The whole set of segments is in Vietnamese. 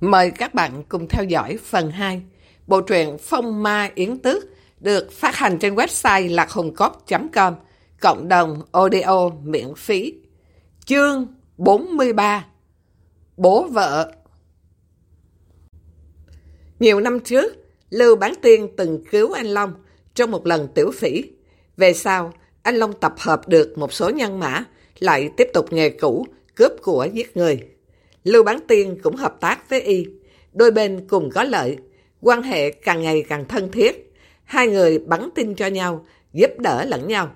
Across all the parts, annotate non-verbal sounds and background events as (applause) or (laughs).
Mời các bạn cùng theo dõi phần 2. Bộ truyện Phong Ma Yến Tước được phát hành trên website lạchungcop.com Cộng đồng audio miễn phí Chương 43 Bố vợ Nhiều năm trước, Lưu Bán Tiên từng cứu anh Long trong một lần tiểu phỉ. Về sau, anh Long tập hợp được một số nhân mã, lại tiếp tục nghề cũ, cướp của giết người. Lưu Bán Tiên cũng hợp tác với y. Đôi bên cùng có lợi, quan hệ càng ngày càng thân thiết. Hai người bắn tin cho nhau, giúp đỡ lẫn nhau.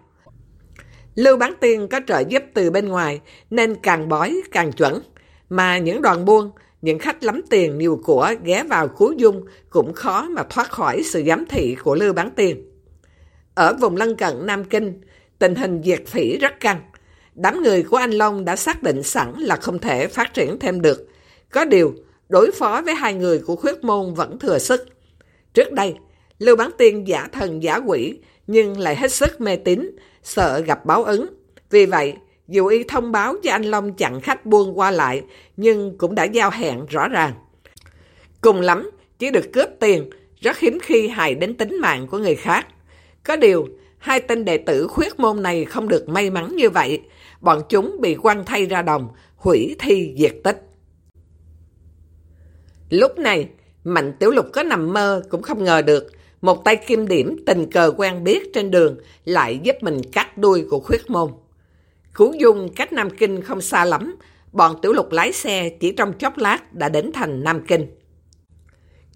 Lưu Bán Tiên có trợ giúp từ bên ngoài nên càng bói càng chuẩn. Mà những đoàn buôn, những khách lắm tiền nhiều của ghé vào Cú Dung cũng khó mà thoát khỏi sự giám thị của Lưu Bán Tiên. Ở vùng lân cận Nam Kinh, tình hình diệt phỉ rất căng. Đám người của anh Long đã xác định sẵn là không thể phát triển thêm được. Có điều, đối phó với hai người của khuyết môn vẫn thừa sức. Trước đây, Lưu Bán Tiên giả thần giả quỷ, nhưng lại hết sức mê tín, sợ gặp báo ứng. Vì vậy, dù y thông báo cho anh Long chặn khách buôn qua lại, nhưng cũng đã giao hẹn rõ ràng. Cùng lắm, chỉ được cướp tiền, rất hiếm khi hại đến tính mạng của người khác. Có điều, hai tên đệ tử khuyết môn này không được may mắn như vậy, bọn chúng bị quăng thay ra đồng, hủy thi diệt tích. Lúc này, Mạnh Tiểu Lục có nằm mơ cũng không ngờ được, một tay kim điểm tình cờ quen biết trên đường lại giúp mình cắt đuôi của khuyết môn. Cú Dung cách Nam Kinh không xa lắm, bọn Tiểu Lục lái xe chỉ trong chốc lát đã đến thành Nam Kinh.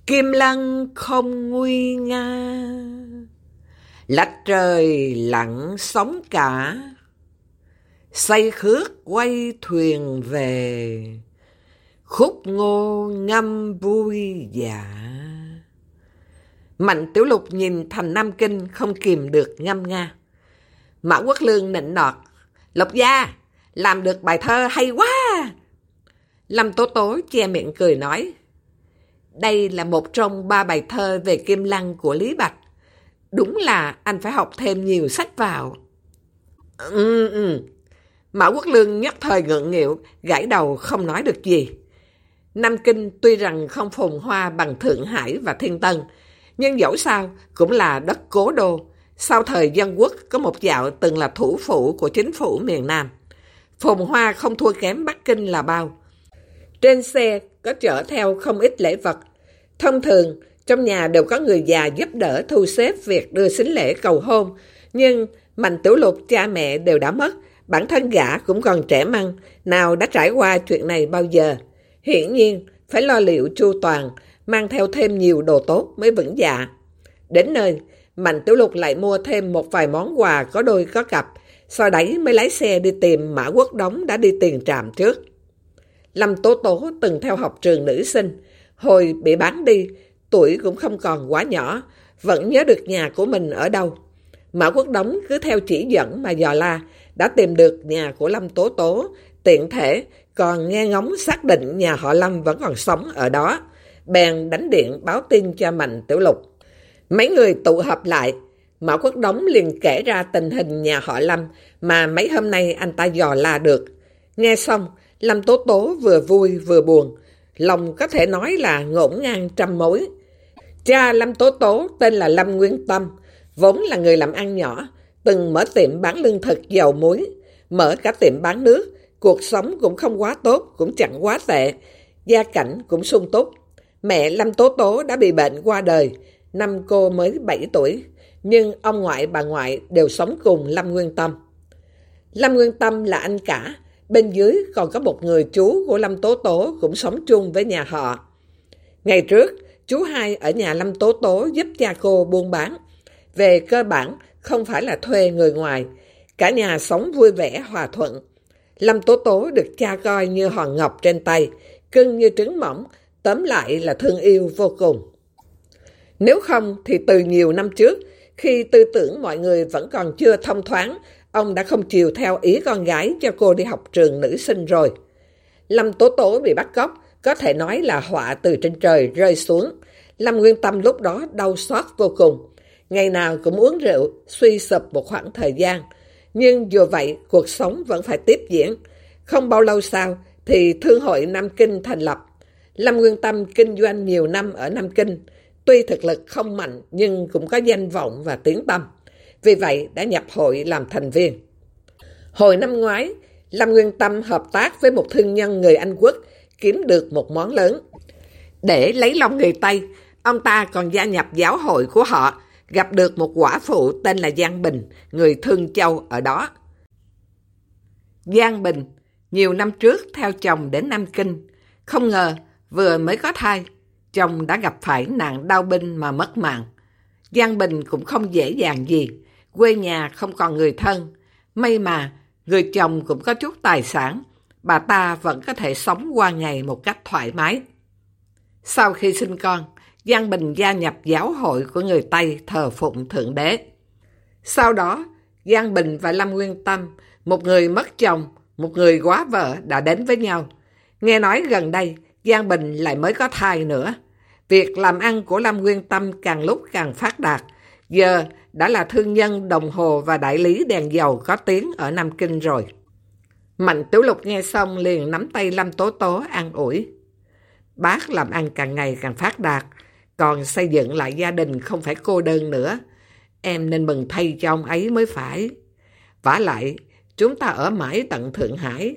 Kim lăng không nguy nga, lách trời lặng sóng cả, say khước quay thuyền về, khúc ngô ngâm vui dạ. Mạnh Tiểu Lục nhìn thành Nam Kinh không kìm được ngâm nga. Mã Quốc Lương nịnh nọt, Lục gia, làm được bài thơ hay quá. Lâm Tố Tố che miệng cười nói, đây là một trong ba bài thơ về Kim Lăng của Lý Bạch. Đúng là anh phải học thêm nhiều sách vào. Ừ, ừ, Mã Quốc Lương nhất thời ngượng nghịu, gãi đầu không nói được gì. Nam Kinh tuy rằng không phồn hoa bằng Thượng Hải và Thiên Tân, nhưng dẫu sao cũng là đất cố đô. Sau thời dân quốc có một dạo từng là thủ phủ của chính phủ miền Nam. Phồn hoa không thua kém Bắc Kinh là bao. Trên xe có chở theo không ít lễ vật. Thông thường, trong nhà đều có người già giúp đỡ thu xếp việc đưa xính lễ cầu hôn. Nhưng Mạnh Tiểu Lục cha mẹ đều đã mất, Bản thân gã cũng còn trẻ măng, nào đã trải qua chuyện này bao giờ. Hiển nhiên, phải lo liệu chu toàn, mang theo thêm nhiều đồ tốt mới vững dạ. Đến nơi, Mạnh Tiểu Lục lại mua thêm một vài món quà có đôi có cặp, sau đấy mới lái xe đi tìm Mã Quốc Đống đã đi tiền trạm trước. Lâm Tố Tố từng theo học trường nữ sinh, hồi bị bán đi, tuổi cũng không còn quá nhỏ, vẫn nhớ được nhà của mình ở đâu. Mã Quốc Đống cứ theo chỉ dẫn mà dò la, đã tìm được nhà của Lâm Tố Tố, tiện thể còn nghe ngóng xác định nhà họ Lâm vẫn còn sống ở đó. Bèn đánh điện báo tin cho Mạnh Tiểu Lục. Mấy người tụ họp lại, Mã Quốc Đống liền kể ra tình hình nhà họ Lâm mà mấy hôm nay anh ta dò la được. Nghe xong, Lâm Tố Tố vừa vui vừa buồn, lòng có thể nói là ngổn ngang trăm mối. Cha Lâm Tố Tố tên là Lâm Nguyên Tâm, vốn là người làm ăn nhỏ, từng mở tiệm bán lương thực dầu muối, mở cả tiệm bán nước, cuộc sống cũng không quá tốt, cũng chẳng quá tệ, gia cảnh cũng sung túc. Mẹ Lâm Tố Tố đã bị bệnh qua đời, năm cô mới 7 tuổi, nhưng ông ngoại bà ngoại đều sống cùng Lâm Nguyên Tâm. Lâm Nguyên Tâm là anh cả, bên dưới còn có một người chú của Lâm Tố Tố cũng sống chung với nhà họ. Ngày trước, chú hai ở nhà Lâm Tố Tố giúp cha cô buôn bán. Về cơ bản, không phải là thuê người ngoài. Cả nhà sống vui vẻ, hòa thuận. Lâm Tố Tố được cha coi như hòn ngọc trên tay, cưng như trứng mỏng, tóm lại là thương yêu vô cùng. Nếu không thì từ nhiều năm trước, khi tư tưởng mọi người vẫn còn chưa thông thoáng, ông đã không chiều theo ý con gái cho cô đi học trường nữ sinh rồi. Lâm Tố Tố bị bắt cóc, có thể nói là họa từ trên trời rơi xuống. Lâm Nguyên Tâm lúc đó đau xót vô cùng ngày nào cũng uống rượu, suy sụp một khoảng thời gian. Nhưng dù vậy, cuộc sống vẫn phải tiếp diễn. Không bao lâu sau, thì Thương hội Nam Kinh thành lập. Lâm Nguyên Tâm kinh doanh nhiều năm ở Nam Kinh, tuy thực lực không mạnh nhưng cũng có danh vọng và tiếng tâm. Vì vậy đã nhập hội làm thành viên. Hồi năm ngoái, Lâm Nguyên Tâm hợp tác với một thương nhân người Anh Quốc kiếm được một món lớn. Để lấy lòng người Tây, ông ta còn gia nhập giáo hội của họ, gặp được một quả phụ tên là Giang Bình, người Thương Châu ở đó. Giang Bình, nhiều năm trước theo chồng đến Nam Kinh, không ngờ vừa mới có thai, chồng đã gặp phải nạn đau binh mà mất mạng. Giang Bình cũng không dễ dàng gì, quê nhà không còn người thân. May mà người chồng cũng có chút tài sản, bà ta vẫn có thể sống qua ngày một cách thoải mái. Sau khi sinh con, Giang Bình gia nhập giáo hội của người Tây thờ phụng Thượng Đế. Sau đó, Giang Bình và Lâm Nguyên Tâm, một người mất chồng, một người quá vợ đã đến với nhau. Nghe nói gần đây, Giang Bình lại mới có thai nữa. Việc làm ăn của Lâm Nguyên Tâm càng lúc càng phát đạt. Giờ đã là thương nhân đồng hồ và đại lý đèn dầu có tiếng ở Nam Kinh rồi. Mạnh Tiểu Lục nghe xong liền nắm tay Lâm Tố Tố an ủi. Bác làm ăn càng ngày càng phát đạt, còn xây dựng lại gia đình không phải cô đơn nữa. Em nên mừng thay cho ông ấy mới phải. vả lại, chúng ta ở mãi tận Thượng Hải.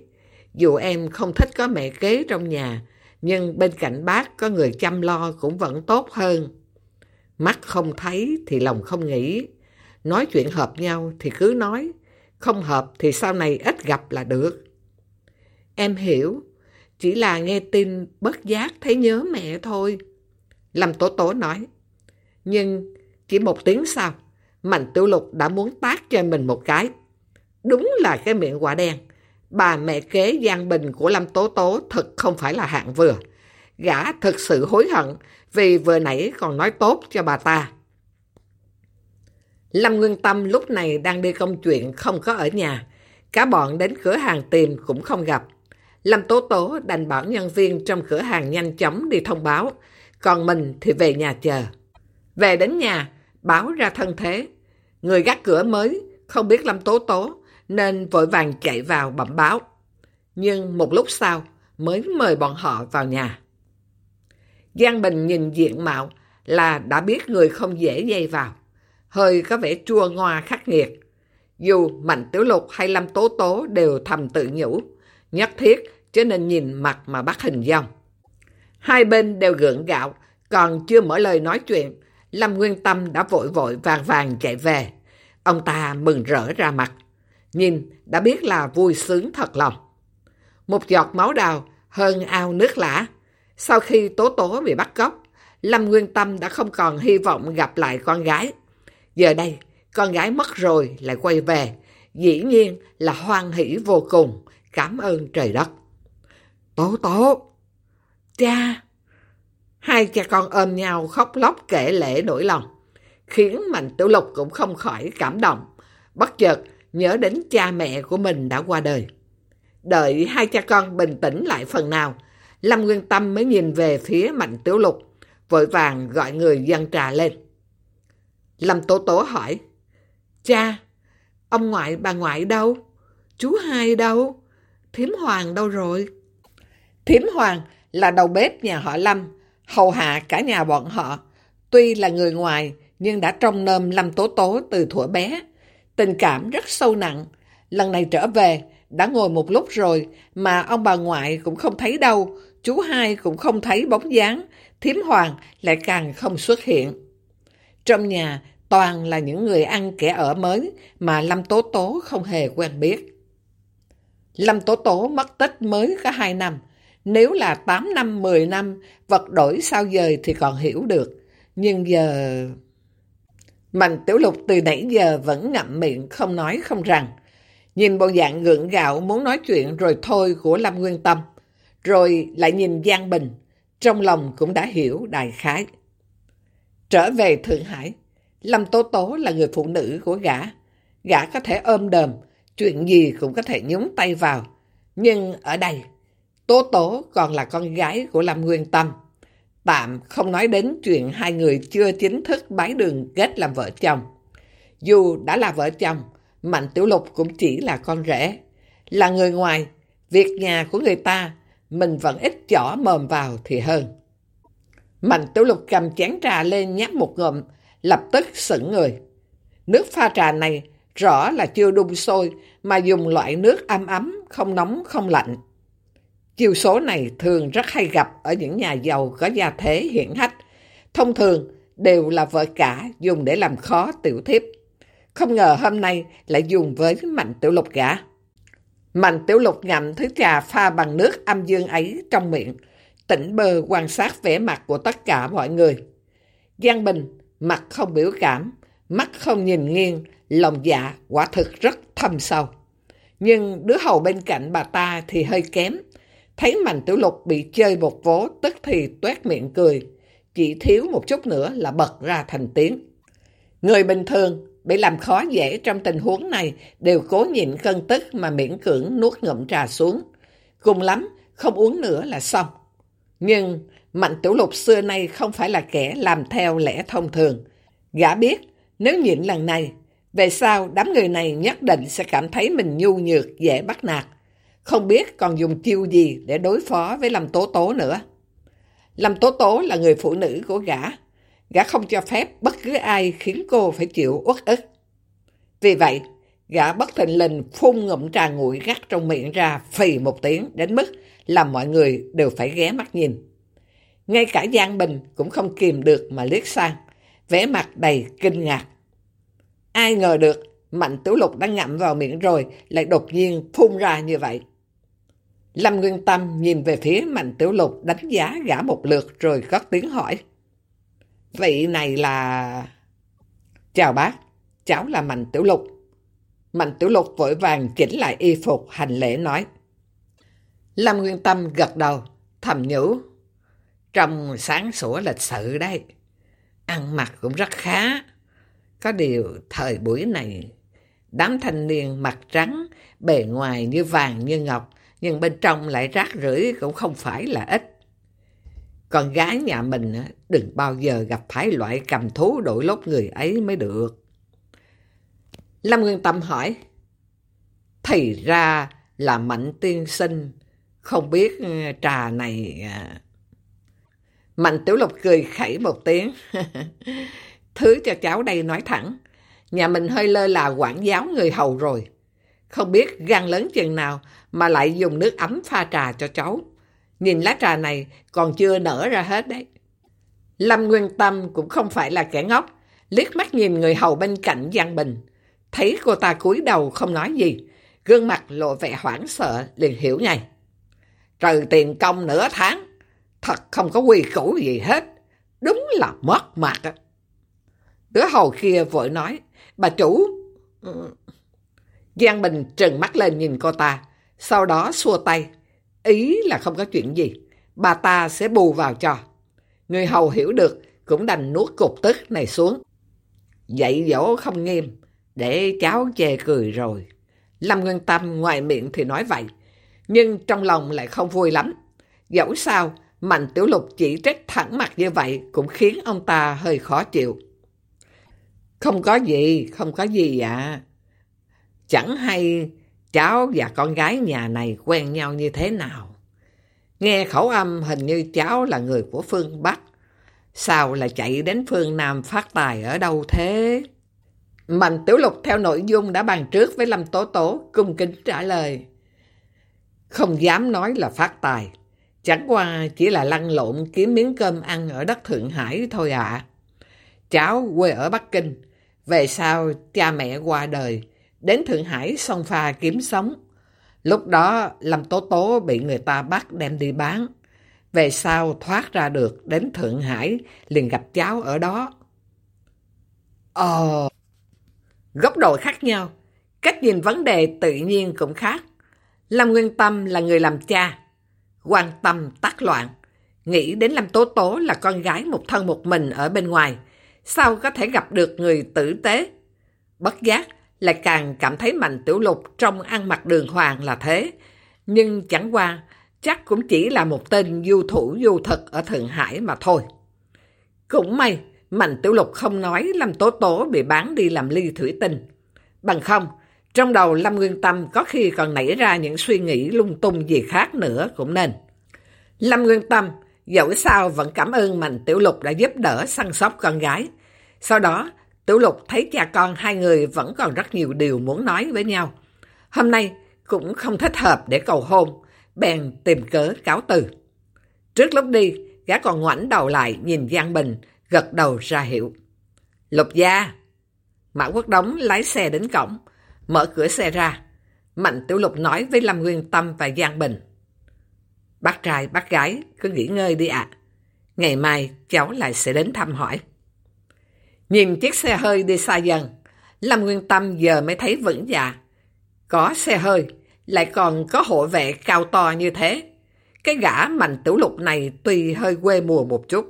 Dù em không thích có mẹ kế trong nhà, nhưng bên cạnh bác có người chăm lo cũng vẫn tốt hơn. Mắt không thấy thì lòng không nghĩ. Nói chuyện hợp nhau thì cứ nói, không hợp thì sau này ít gặp là được. Em hiểu, chỉ là nghe tin bất giác thấy nhớ mẹ thôi. Lâm Tố Tố nói. Nhưng chỉ một tiếng sau, Mạnh Tiểu Lục đã muốn tác cho mình một cái. Đúng là cái miệng quả đen. Bà mẹ kế Giang Bình của Lâm Tố Tố thật không phải là hạng vừa. Gã thật sự hối hận vì vừa nãy còn nói tốt cho bà ta. Lâm Nguyên Tâm lúc này đang đi công chuyện không có ở nhà. Cả bọn đến cửa hàng tìm cũng không gặp. Lâm Tố Tố đành bảo nhân viên trong cửa hàng nhanh chóng đi thông báo, còn mình thì về nhà chờ. Về đến nhà, báo ra thân thế. Người gác cửa mới, không biết Lâm Tố Tố, nên vội vàng chạy vào bẩm báo. Nhưng một lúc sau, mới mời bọn họ vào nhà. Giang Bình nhìn diện mạo là đã biết người không dễ dây vào. Hơi có vẻ chua ngoa khắc nghiệt. Dù Mạnh Tiểu Lục hay Lâm Tố Tố đều thầm tự nhủ, nhất thiết chứ nên nhìn mặt mà bắt hình dòng Hai bên đều gượng gạo, còn chưa mở lời nói chuyện, Lâm Nguyên Tâm đã vội vội vàng vàng chạy về. Ông ta mừng rỡ ra mặt, nhìn đã biết là vui sướng thật lòng. Một giọt máu đào hơn ao nước lã. Sau khi Tố Tố bị bắt cóc, Lâm Nguyên Tâm đã không còn hy vọng gặp lại con gái. Giờ đây, con gái mất rồi lại quay về, dĩ nhiên là hoan hỷ vô cùng, cảm ơn trời đất. Tố Tố! Cha! Hai cha con ôm nhau khóc lóc kể lễ nỗi lòng, khiến Mạnh Tiểu Lục cũng không khỏi cảm động, bất chợt nhớ đến cha mẹ của mình đã qua đời. Đợi hai cha con bình tĩnh lại phần nào, Lâm Nguyên Tâm mới nhìn về phía Mạnh Tiểu Lục, vội vàng gọi người dân trà lên. Lâm Tố Tố hỏi, Cha, ông ngoại bà ngoại đâu? Chú hai đâu? Thiếm Hoàng đâu rồi? Thiếm Hoàng là đầu bếp nhà họ Lâm, hầu hạ cả nhà bọn họ. Tuy là người ngoài, nhưng đã trông nơm Lâm Tố Tố từ thuở bé. Tình cảm rất sâu nặng. Lần này trở về, đã ngồi một lúc rồi, mà ông bà ngoại cũng không thấy đâu, chú hai cũng không thấy bóng dáng, thiếm hoàng lại càng không xuất hiện. Trong nhà, toàn là những người ăn kẻ ở mới mà Lâm Tố Tố không hề quen biết. Lâm Tố Tố mất tích mới có 2 năm. Nếu là 8 năm, 10 năm, vật đổi sao dời thì còn hiểu được. Nhưng giờ... Mạnh Tiểu Lục từ nãy giờ vẫn ngậm miệng, không nói không rằng. Nhìn bộ dạng gượng gạo muốn nói chuyện rồi thôi của Lâm Nguyên Tâm. Rồi lại nhìn Giang Bình. Trong lòng cũng đã hiểu đại khái. Trở về Thượng Hải, Lâm Tố Tố là người phụ nữ của gã. Gã có thể ôm đờm, chuyện gì cũng có thể nhúng tay vào. Nhưng ở đây, Tố Tố còn là con gái của Lâm Nguyên Tâm. Tạm không nói đến chuyện hai người chưa chính thức bái đường kết làm vợ chồng. Dù đã là vợ chồng, Mạnh Tiểu Lục cũng chỉ là con rể. Là người ngoài, việc nhà của người ta, mình vẫn ít chỏ mồm vào thì hơn. Mạnh tiểu lục cầm chén trà lên nhấp một ngụm, lập tức sững người. Nước pha trà này rõ là chưa đun sôi mà dùng loại nước ấm ấm, không nóng không lạnh. Chiêu số này thường rất hay gặp ở những nhà giàu có gia thế hiển hách. Thông thường đều là vợ cả dùng để làm khó tiểu thiếp. Không ngờ hôm nay lại dùng với mạnh tiểu lục gã. Mạnh tiểu lục ngậm thứ trà pha bằng nước âm dương ấy trong miệng, tỉnh bơ quan sát vẻ mặt của tất cả mọi người. Giang Bình, mặt không biểu cảm, mắt không nhìn nghiêng, lòng dạ quả thực rất thâm sâu. Nhưng đứa hầu bên cạnh bà ta thì hơi kém. Thấy Mạnh Tiểu Lục bị chơi một vố, tức thì tuét miệng cười. Chỉ thiếu một chút nữa là bật ra thành tiếng. Người bình thường bị làm khó dễ trong tình huống này đều cố nhịn cơn tức mà miễn cưỡng nuốt ngụm trà xuống. Cùng lắm, không uống nữa là xong. Nhưng Mạnh Tiểu Lục xưa nay không phải là kẻ làm theo lẽ thông thường. Gã biết, nếu nhịn lần này, về sau đám người này nhất định sẽ cảm thấy mình nhu nhược, dễ bắt nạt. Không biết còn dùng chiêu gì để đối phó với Lâm Tố Tố nữa. Lâm Tố Tố là người phụ nữ của gã. Gã không cho phép bất cứ ai khiến cô phải chịu uất ức. Vì vậy, gã bất thình lình phun ngụm trà nguội gắt trong miệng ra phì một tiếng đến mức làm mọi người đều phải ghé mắt nhìn. Ngay cả Giang Bình cũng không kìm được mà liếc sang, vẻ mặt đầy kinh ngạc. Ai ngờ được, Mạnh Tiểu Lục đang ngậm vào miệng rồi, lại đột nhiên phun ra như vậy. Lâm Nguyên Tâm nhìn về phía Mạnh Tiểu Lục đánh giá gã một lượt rồi cất tiếng hỏi. Vị này là... Chào bác, cháu là Mạnh Tiểu Lục. Mạnh Tiểu Lục vội vàng chỉnh lại y phục hành lễ nói. Lâm Nguyên Tâm gật đầu, thầm nhủ. Trông sáng sủa lịch sự đấy. Ăn mặc cũng rất khá. Có điều thời buổi này, đám thanh niên mặt trắng, bề ngoài như vàng như ngọc, nhưng bên trong lại rác rưởi cũng không phải là ít. Con gái nhà mình đừng bao giờ gặp phải loại cầm thú đội lốt người ấy mới được. Lâm Nguyên Tâm hỏi, Thì ra là Mạnh Tiên Sinh, không biết ừ, trà này... À? Mạnh Tiểu Lục cười khẩy một tiếng. (laughs) Thứ cho cháu đây nói thẳng, nhà mình hơi lơ là quản giáo người hầu rồi. Không biết gan lớn chừng nào mà lại dùng nước ấm pha trà cho cháu. Nhìn lá trà này còn chưa nở ra hết đấy. Lâm Nguyên Tâm cũng không phải là kẻ ngốc, liếc mắt nhìn người hầu bên cạnh Giang Bình. Thấy cô ta cúi đầu không nói gì, gương mặt lộ vẻ hoảng sợ liền hiểu ngay. Trừ tiền công nửa tháng, thật không có quy củ gì hết, đúng là mất mặt. Đứa hầu kia vội nói, bà chủ... Ừ, Giang Bình trừng mắt lên nhìn cô ta, sau đó xua tay. Ý là không có chuyện gì, bà ta sẽ bù vào cho. Người hầu hiểu được, cũng đành nuốt cục tức này xuống. Dạy dỗ không nghiêm, để cháu chê cười rồi. Lâm Nguyên Tâm ngoài miệng thì nói vậy, nhưng trong lòng lại không vui lắm. Dẫu sao, Mạnh Tiểu Lục chỉ trách thẳng mặt như vậy cũng khiến ông ta hơi khó chịu. Không có gì, không có gì ạ. Chẳng hay cháu và con gái nhà này quen nhau như thế nào. Nghe khẩu âm hình như cháu là người của phương Bắc. Sao lại chạy đến phương Nam phát tài ở đâu thế? Mạnh Tiểu Lục theo nội dung đã bàn trước với Lâm Tố Tố, cung kính trả lời. Không dám nói là phát tài. Chẳng qua chỉ là lăn lộn kiếm miếng cơm ăn ở đất Thượng Hải thôi ạ. Cháu quê ở Bắc Kinh. Về sau cha mẹ qua đời, đến Thượng Hải song pha kiếm sống. Lúc đó Lâm Tố Tố bị người ta bắt đem đi bán. Về sau thoát ra được đến Thượng Hải liền gặp cháu ở đó. Ồ, góc độ khác nhau, cách nhìn vấn đề tự nhiên cũng khác. Lâm Nguyên Tâm là người làm cha, quan tâm tác loạn, nghĩ đến Lâm Tố Tố là con gái một thân một mình ở bên ngoài, sao có thể gặp được người tử tế. Bất giác lại càng cảm thấy Mạnh Tiểu Lục trong ăn mặc đường hoàng là thế, nhưng chẳng qua chắc cũng chỉ là một tên du thủ du thực ở Thượng Hải mà thôi. Cũng may, Mạnh Tiểu Lục không nói Lâm Tố Tố bị bán đi làm ly thủy tinh. Bằng không, trong đầu Lâm Nguyên Tâm có khi còn nảy ra những suy nghĩ lung tung gì khác nữa cũng nên. Lâm Nguyên Tâm dẫu sao vẫn cảm ơn Mạnh Tiểu Lục đã giúp đỡ săn sóc con gái. Sau đó, Tiểu Lục thấy cha con hai người vẫn còn rất nhiều điều muốn nói với nhau. Hôm nay cũng không thích hợp để cầu hôn, bèn tìm cớ cáo từ. Trước lúc đi, gã còn ngoảnh đầu lại nhìn Giang Bình, gật đầu ra hiệu. Lục gia! Mã Quốc Đống lái xe đến cổng, mở cửa xe ra. Mạnh Tiểu Lục nói với Lâm Nguyên Tâm và Giang Bình. Bác trai, bác gái, cứ nghỉ ngơi đi ạ. Ngày mai cháu lại sẽ đến thăm hỏi. Nhìn chiếc xe hơi đi xa dần, Lâm Nguyên Tâm giờ mới thấy vững dạ. Có xe hơi, lại còn có hộ vệ cao to như thế. Cái gã mạnh tiểu lục này tuy hơi quê mùa một chút,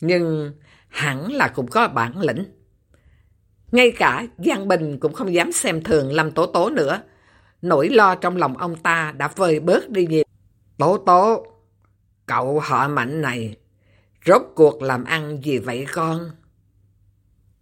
nhưng hẳn là cũng có bản lĩnh. Ngay cả Giang Bình cũng không dám xem thường Lâm Tố Tố nữa. Nỗi lo trong lòng ông ta đã vơi bớt đi nhiều. Tố Tố, cậu họ mạnh này, rốt cuộc làm ăn gì vậy con?